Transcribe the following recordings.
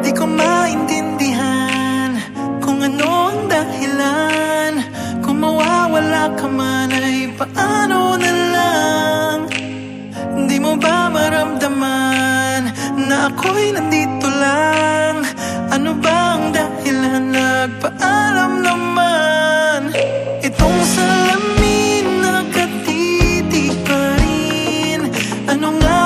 Di ko maintindihan Kung ano ang dahilan. Kung mawawala ka man ay paano na lang? Di mo ba maramdaman Na ako'y nandito lang? Ano ba ang dahilan? Nagpaalam naman. Itong salamin Nakatiti pa rin. Ano nga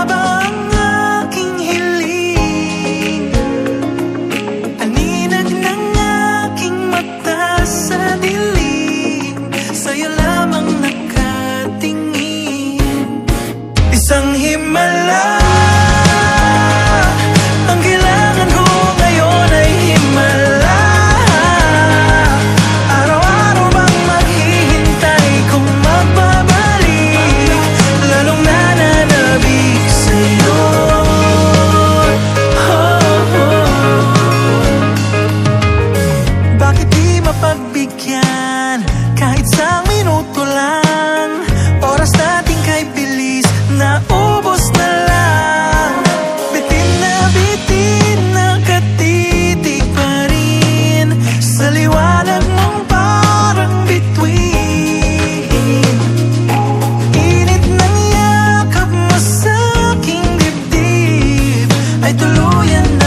you know.